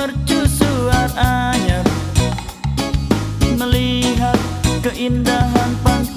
mercusuar anyar Melihat keindahan pantai.